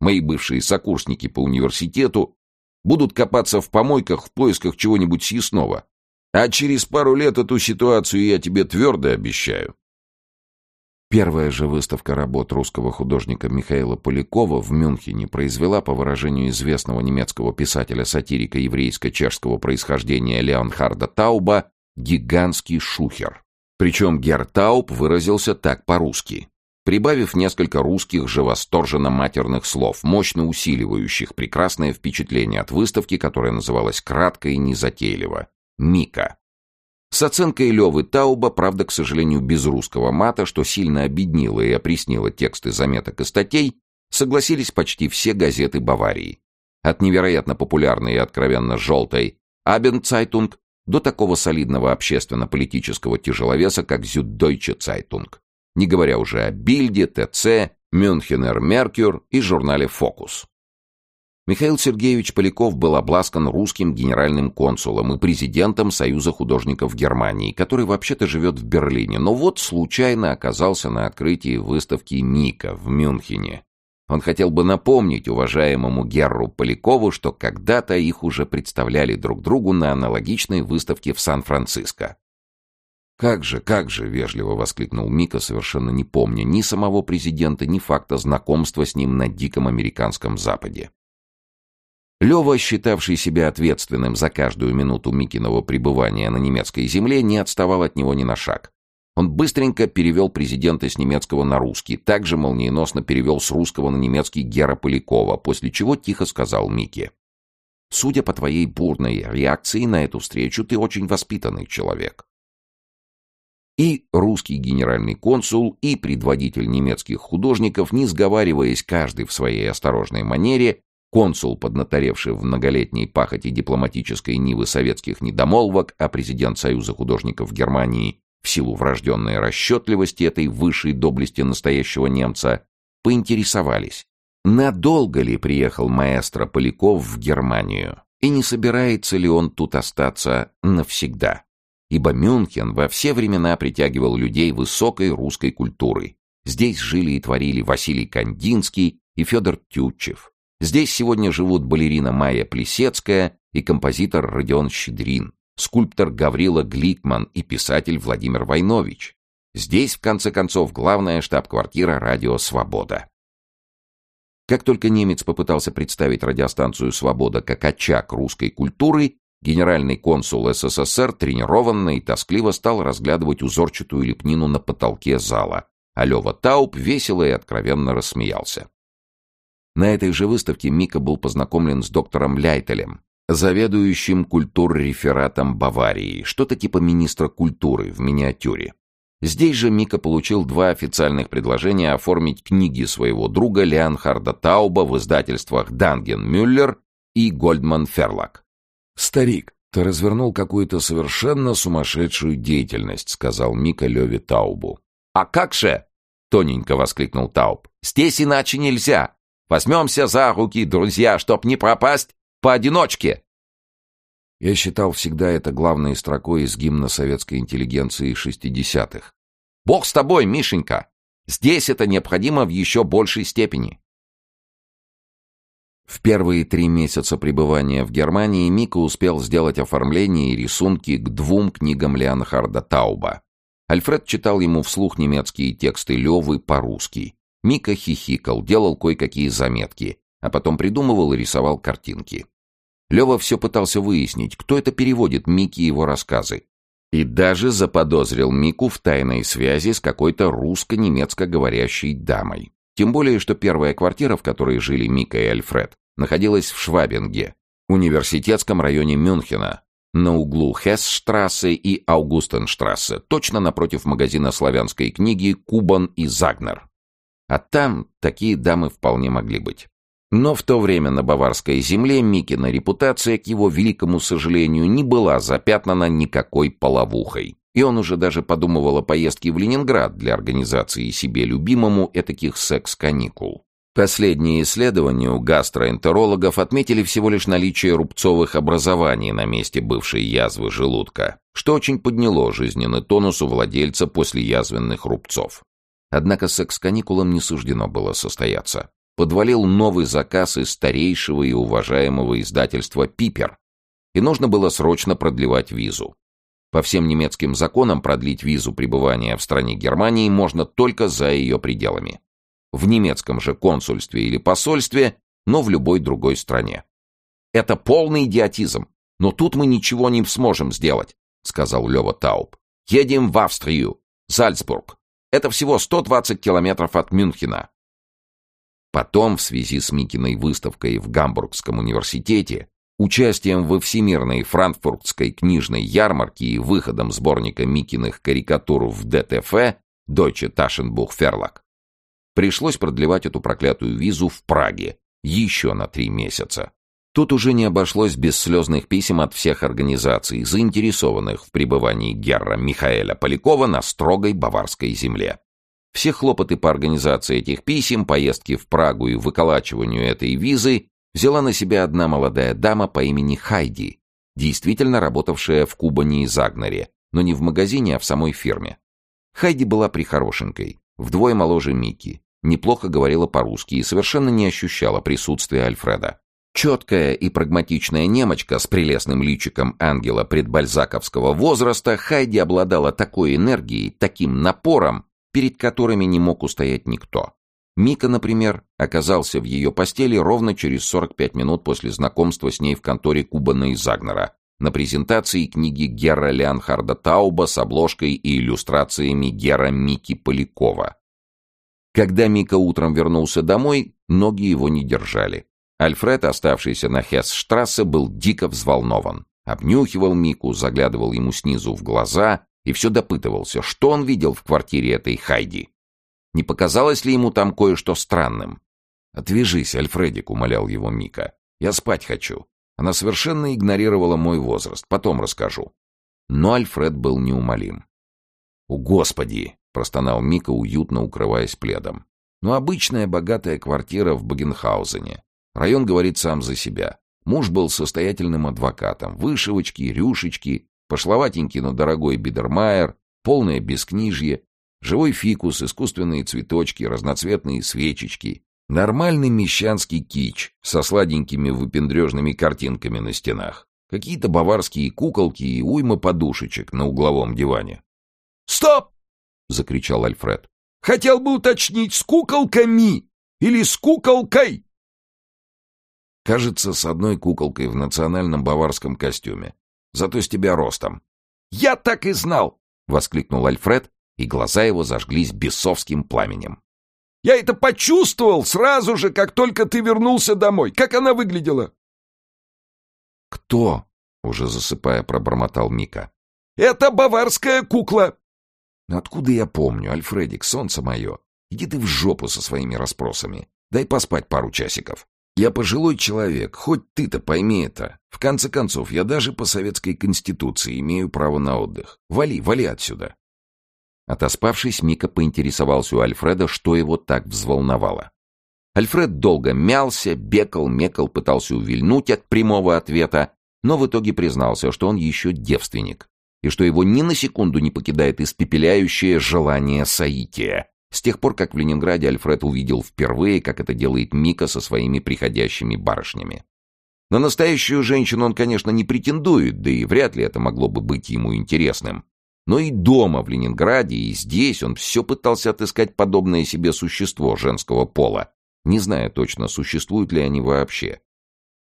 мои бывшие сокурсники по университету Будут копаться в помойках в поисках чего-нибудь съестного. А через пару лет эту ситуацию я тебе твердо обещаю. Первая же выставка работ русского художника Михаила Полякова в Мюнхене произвела, по выражению известного немецкого писателя-сатирика еврейско-чешского происхождения Леонхарда Тауба, гигантский шухер. Причем Гертауп выразился так по-русски. Прибавив несколько русских же восторженно матерных слов, мощно усиливающих прекрасное впечатление от выставки, которая называлась кратко и незатейливо «Мика». С оценкой Левы Тауба, правда, к сожалению, без русского мата, что сильно обеднило и опреснило тексты заметок и статей, согласились почти все газеты Баварии. От невероятно популярной и откровенно желтой «Абендцайтунг» до такого солидного общественно-политического тяжеловеса, как «Зюддойче Цайтунг», не говоря уже о Бильде, ТЦ, Мюнхенер Меркюр и журнале «Фокус». Михаил Сергеевич Поляков был обласкан русским генеральным консулом и президентом Союза художников Германии, который вообще-то живет в Берлине, но вот случайно оказался на открытии выставки Мика в Мюнхене. Он хотел бы напомнить уважаемому Герру Полякову, что когда-то их уже представляли друг другу на аналогичной выставке в Сан-Франциско. «Как же, как же!» — вежливо воскликнул Мика, совершенно не помня ни самого президента, ни факта знакомства с ним на диком американском Западе. Лева, считавший себя ответственным за каждую минуту Микиного пребывания на немецкой земле, не отставал от него ни на шаг. Он быстренько перевел президента с немецкого на русский, также молниеносно перевел с русского на немецкий Гера Полякова, после чего тихо сказал Мике. «Судя по твоей бурной реакции на эту встречу, ты очень воспитанный человек». И русский генеральный консул, и предводитель немецких художников, не сговариваясь каждый в своей осторожной манере, консул, поднаторевший в многолетней пахоте дипломатической нивы советских недомолвок, а президент Союза художников Германии в силу врожденной расчетливости этой высшей доблести настоящего немца, поинтересовались, надолго ли приехал маэстро Поляков в Германию и не собирается ли он тут остаться навсегда. Ибо Мюнхен во все времена притягивал людей высокой русской культуры. Здесь жили и творили Василий Кандинский и Федор Тютчев. Здесь сегодня живут балерина Майя Плесецкая и композитор Родион Щедрин скульптор Гаврила Гликман и писатель Владимир Войнович. Здесь, в конце концов, главная штаб-квартира радио «Свобода». Как только немец попытался представить радиостанцию «Свобода» как очаг русской культуры, генеральный консул СССР тренированно и тоскливо стал разглядывать узорчатую лепнину на потолке зала, а Лёва Тауп весело и откровенно рассмеялся. На этой же выставке Мика был познакомлен с доктором Ляйтелем, заведующим культуррефератом Баварии, что-то типа министра культуры в миниатюре. Здесь же Мика получил два официальных предложения оформить книги своего друга Леонхарда Тауба в издательствах Данген Мюллер и Гольдман Ферлак. «Старик, ты развернул какую-то совершенно сумасшедшую деятельность», сказал Мика Леви Таубу. «А как же?» — тоненько воскликнул Тауб. «Здесь иначе нельзя. Возьмемся за руки, друзья, чтоб не пропасть Поодиночке!» Я считал всегда это главной строкой из гимна советской интеллигенции шестидесятых. «Бог с тобой, Мишенька! Здесь это необходимо в еще большей степени!» В первые три месяца пребывания в Германии Мика успел сделать оформление и рисунки к двум книгам Леонхарда Тауба. Альфред читал ему вслух немецкие тексты Левы по-русски. Мика хихикал, делал кое-какие заметки, а потом придумывал и рисовал картинки. Лева все пытался выяснить, кто это переводит Мике его рассказы. И даже заподозрил Мику в тайной связи с какой-то русско-немецко говорящей дамой. Тем более, что первая квартира, в которой жили Мика и Альфред, находилась в Швабинге, университетском районе Мюнхена, на углу Хессштрассе и Аугустенштрассе, точно напротив магазина славянской книги «Кубан и Загнер». А там такие дамы вполне могли быть. Но в то время на баварской земле Микина репутация, к его великому сожалению, не была запятнана никакой половухой. И он уже даже подумывал о поездке в Ленинград для организации себе любимому этаких секс-каникул. Последние исследования у гастроэнтерологов отметили всего лишь наличие рубцовых образований на месте бывшей язвы желудка, что очень подняло жизненный тонус у владельца после язвенных рубцов. Однако секс-каникулам не суждено было состояться подвалил новый заказ из старейшего и уважаемого издательства «Пипер», и нужно было срочно продлевать визу. По всем немецким законам продлить визу пребывания в стране Германии можно только за ее пределами. В немецком же консульстве или посольстве, но в любой другой стране. Это полный идиотизм, но тут мы ничего не сможем сделать, сказал Лева Тауб. Едем в Австрию, Зальцбург. Это всего 120 километров от Мюнхена. Потом, в связи с Микиной выставкой в Гамбургском университете, участием во Всемирной франкфуртской книжной ярмарке и выходом сборника Микиных карикатур в ДТФ Deutsche Taschenbuch Verlag, пришлось продлевать эту проклятую визу в Праге еще на три месяца. Тут уже не обошлось без слезных писем от всех организаций, заинтересованных в пребывании Герра Михаэля Полякова на строгой баварской земле. Все хлопоты по организации этих писем, поездки в Прагу и выколачиванию этой визы взяла на себя одна молодая дама по имени Хайди, действительно работавшая в Кубане и Загнаре, но не в магазине, а в самой фирме. Хайди была прихорошенькой, вдвое моложе Микки, неплохо говорила по-русски и совершенно не ощущала присутствия Альфреда. Четкая и прагматичная немочка с прелестным личиком ангела предбальзаковского возраста, Хайди обладала такой энергией, таким напором, перед которыми не мог устоять никто. Мика, например, оказался в ее постели ровно через 45 минут после знакомства с ней в конторе Кубана и Загнера на презентации книги Гера Леонхарда Тауба с обложкой и иллюстрациями Гера Мики Полякова. Когда Мика утром вернулся домой, ноги его не держали. Альфред, оставшийся на Хессштрассе, был дико взволнован. Обнюхивал Мику, заглядывал ему снизу в глаза и все допытывался, что он видел в квартире этой Хайди. Не показалось ли ему там кое-что странным? «Отвяжись, Альфредик», — умолял его Мика. «Я спать хочу». Она совершенно игнорировала мой возраст. Потом расскажу. Но Альфред был неумолим. «О, Господи!» — простонал Мика, уютно укрываясь пледом. «Ну, обычная богатая квартира в Багенхаузене. Район говорит сам за себя. Муж был состоятельным адвокатом. Вышивочки, рюшечки, пошловатенький, но дорогой бидермайер, полное бескнижье, живой фикус, искусственные цветочки, разноцветные свечечки, нормальный мещанский кич со сладенькими выпендрежными картинками на стенах, какие-то баварские куколки и уйма подушечек на угловом диване. «Стоп!» — закричал Альфред. «Хотел бы уточнить, с куколками или с куколкой?» Кажется, с одной куколкой в национальном баварском костюме. Зато с тебя ростом. «Я так и знал!» — воскликнул Альфред, и глаза его зажглись бесовским пламенем. «Я это почувствовал сразу же, как только ты вернулся домой. Как она выглядела?» «Кто?» — уже засыпая, пробормотал Мика. «Это баварская кукла!» «Но откуда я помню, Альфредик, солнце мое? Иди ты в жопу со своими расспросами. Дай поспать пару часиков». Я пожилой человек, хоть ты-то пойми это. В конце концов, я даже по советской конституции имею право на отдых. Вали, вали отсюда. Отоспавшись, Мика поинтересовался у Альфреда, что его так взволновало. Альфред долго мялся, бекал, мекал, пытался увильнуть от прямого ответа, но в итоге признался, что он еще девственник, и что его ни на секунду не покидает испепеляющее желание соития, с тех пор, как в Ленинграде Альфред увидел впервые, как это делает Мика со своими приходящими барышнями. На настоящую женщину он, конечно, не претендует, да и вряд ли это могло бы быть ему интересным. Но и дома в Ленинграде, и здесь он все пытался отыскать подобное себе существо женского пола, не зная точно, существуют ли они вообще.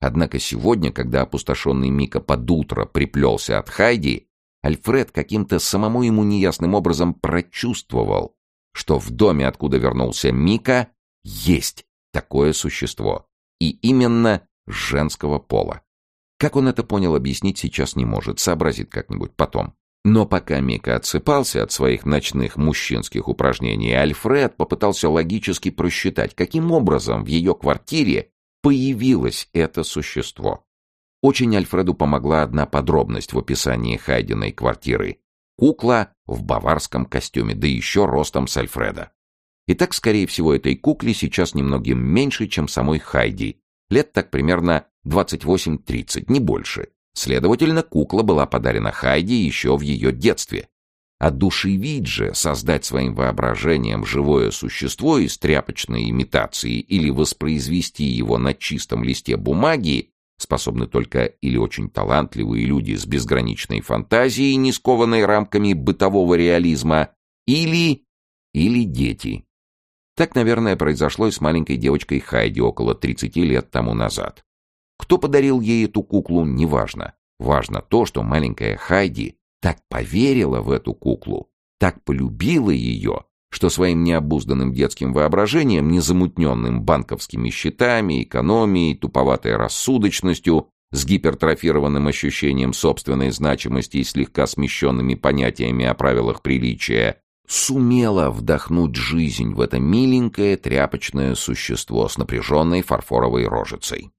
Однако сегодня, когда опустошенный Мика под утро приплелся от Хайди, Альфред каким-то самому ему неясным образом прочувствовал, что в доме, откуда вернулся Мика, есть такое существо. И именно женского пола. Как он это понял, объяснить сейчас не может, сообразит как-нибудь потом. Но пока Мика отсыпался от своих ночных мужчинских упражнений, Альфред попытался логически просчитать, каким образом в ее квартире появилось это существо. Очень Альфреду помогла одна подробность в описании Хайдиной квартиры. Кукла в баварском костюме, да еще ростом с Альфреда. И так, скорее всего, этой кукле сейчас немногим меньше, чем самой Хайди. Лет так примерно 28-30, не больше. Следовательно, кукла была подарена Хайди еще в ее детстве. Одушевить же, создать своим воображением живое существо из тряпочной имитации или воспроизвести его на чистом листе бумаги способны только или очень талантливые люди с безграничной фантазией, не скованной рамками бытового реализма, или... или дети. Так, наверное, произошло и с маленькой девочкой Хайди около 30 лет тому назад. Кто подарил ей эту куклу, неважно. Важно то, что маленькая Хайди так поверила в эту куклу, так полюбила ее, что своим необузданным детским воображением, незамутненным банковскими счетами, экономией, туповатой рассудочностью, с гипертрофированным ощущением собственной значимости и слегка смещенными понятиями о правилах приличия, сумела вдохнуть жизнь в это миленькое тряпочное существо с напряженной фарфоровой рожицей.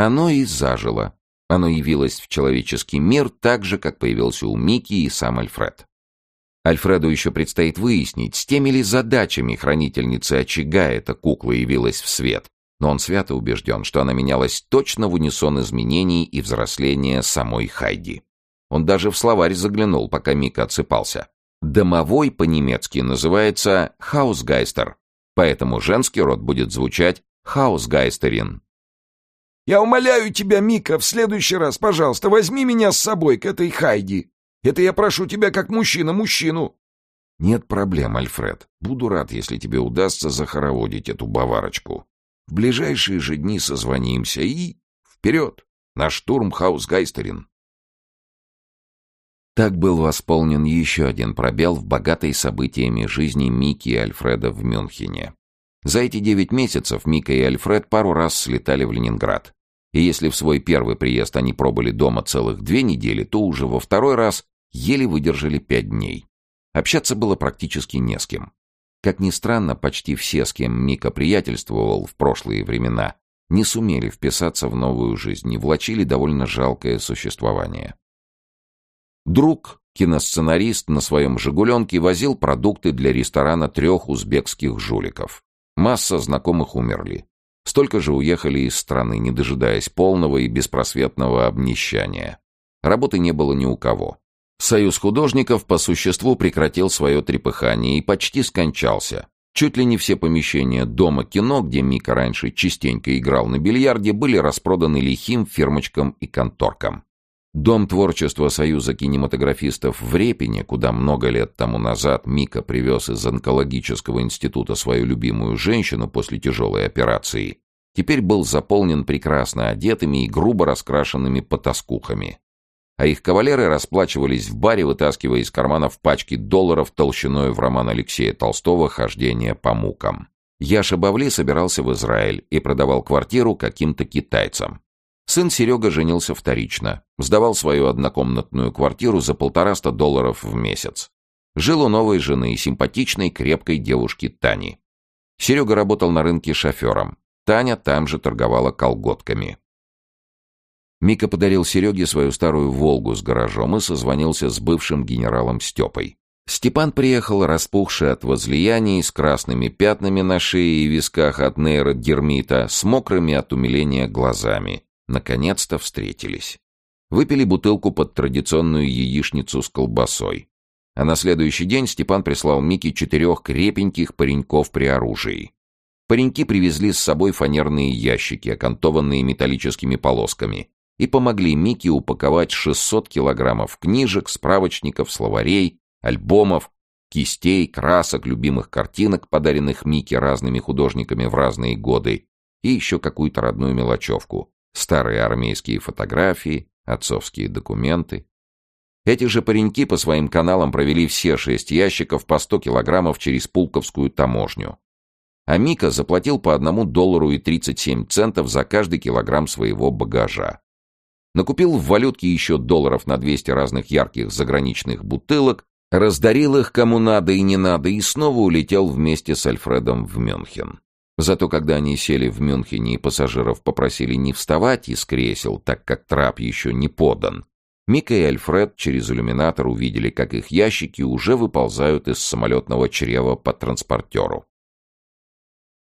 Оно и зажило. Оно явилось в человеческий мир так же, как появился у Мики и сам Альфред. Альфреду еще предстоит выяснить, с теми ли задачами хранительницы очага эта кукла явилась в свет, но он свято убежден, что она менялась точно в унисон изменений и взросления самой Хайди. Он даже в словарь заглянул, пока Мика отсыпался. Домовой по-немецки называется «Hausgeister», поэтому женский род будет звучать «Hausgeisterin». «Я умоляю тебя, Мика, в следующий раз, пожалуйста, возьми меня с собой к этой Хайди. Это я прошу тебя как мужчина мужчину». «Нет проблем, Альфред. Буду рад, если тебе удастся захороводить эту баварочку. В ближайшие же дни созвонимся и... Вперед! На штурм Хаусгайстерин!» Так был восполнен еще один пробел в богатой событиями жизни Мики и Альфреда в Мюнхене. За эти девять месяцев Мика и Альфред пару раз слетали в Ленинград. И если в свой первый приезд они пробыли дома целых две недели, то уже во второй раз еле выдержали пять дней. Общаться было практически не с кем. Как ни странно, почти все, с кем Мика приятельствовал в прошлые времена, не сумели вписаться в новую жизнь и влачили довольно жалкое существование. Друг, киносценарист, на своем «Жигуленке» возил продукты для ресторана трех узбекских жуликов. Масса знакомых умерли. Столько же уехали из страны, не дожидаясь полного и беспросветного обнищания. Работы не было ни у кого. Союз художников по существу прекратил свое трепыхание и почти скончался. Чуть ли не все помещения дома кино, где Мика раньше частенько играл на бильярде, были распроданы лихим фирмочкам и конторкам. Дом творчества Союза кинематографистов в Репине, куда много лет тому назад Мика привез из онкологического института свою любимую женщину после тяжелой операции, теперь был заполнен прекрасно одетыми и грубо раскрашенными потаскухами. А их кавалеры расплачивались в баре, вытаскивая из карманов пачки долларов толщиной в роман Алексея Толстого «Хождение по мукам». Яша Бавли собирался в Израиль и продавал квартиру каким-то китайцам. Сын Серега женился вторично, сдавал свою однокомнатную квартиру за полтораста долларов в месяц. Жил у новой жены, симпатичной, крепкой девушки Тани. Серега работал на рынке шофером. Таня там же торговала колготками. Мика подарил Сереге свою старую «Волгу» с гаражом и созвонился с бывшим генералом Степой. Степан приехал, распухший от возлияний, с красными пятнами на шее и висках от нейродермита, с мокрыми от умиления глазами наконец-то встретились. Выпили бутылку под традиционную яичницу с колбасой. А на следующий день Степан прислал Мике четырех крепеньких пареньков при оружии. Пареньки привезли с собой фанерные ящики, окантованные металлическими полосками, и помогли Мике упаковать 600 килограммов книжек, справочников, словарей, альбомов, кистей, красок, любимых картинок, подаренных Мике разными художниками в разные годы, и еще какую-то родную мелочевку старые армейские фотографии, отцовские документы. Эти же пареньки по своим каналам провели все шесть ящиков по 100 килограммов через Пулковскую таможню. А Мика заплатил по одному доллару и 37 центов за каждый килограмм своего багажа. Накупил в валютке еще долларов на 200 разных ярких заграничных бутылок, раздарил их кому надо и не надо и снова улетел вместе с Альфредом в Мюнхен. Зато когда они сели в Мюнхене и пассажиров попросили не вставать из кресел, так как трап еще не подан, Мика и Альфред через иллюминатор увидели, как их ящики уже выползают из самолетного чрева по транспортеру.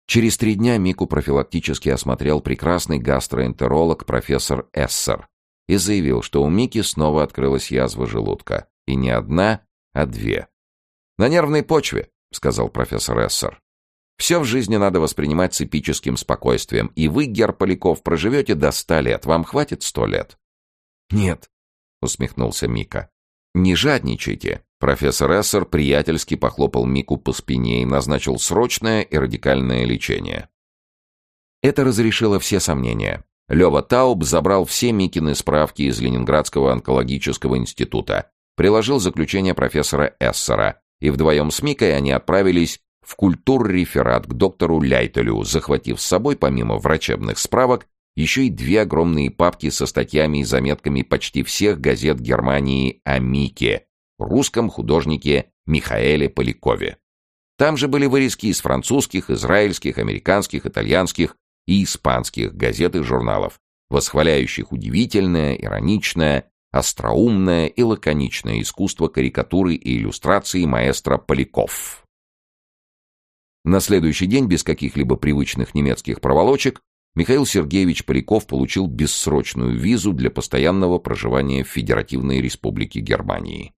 Через три дня Мику профилактически осмотрел прекрасный гастроэнтеролог профессор Эссер и заявил, что у Мики снова открылась язва желудка. И не одна, а две. «На нервной почве», — сказал профессор Эссер. Все в жизни надо воспринимать с эпическим спокойствием, и вы, Гер Поляков, проживете до ста лет. Вам хватит сто лет? Нет, усмехнулся Мика. Не жадничайте. Профессор Эссер приятельски похлопал Мику по спине и назначил срочное и радикальное лечение. Это разрешило все сомнения. Лёва Тауб забрал все Микины справки из Ленинградского онкологического института, приложил заключение профессора Эссера и вдвоем с Микой они отправились в культур-реферат к доктору Ляйтелю, захватив с собой, помимо врачебных справок, еще и две огромные папки со статьями и заметками почти всех газет Германии о Мике, русском художнике Михаэле Полякове. Там же были вырезки из французских, израильских, американских, итальянских и испанских газет и журналов, восхваляющих удивительное, ироничное, остроумное и лаконичное искусство карикатуры и иллюстрации маэстро Поляков. На следующий день, без каких-либо привычных немецких проволочек, Михаил Сергеевич Поляков получил бессрочную визу для постоянного проживания в Федеративной Республике Германии.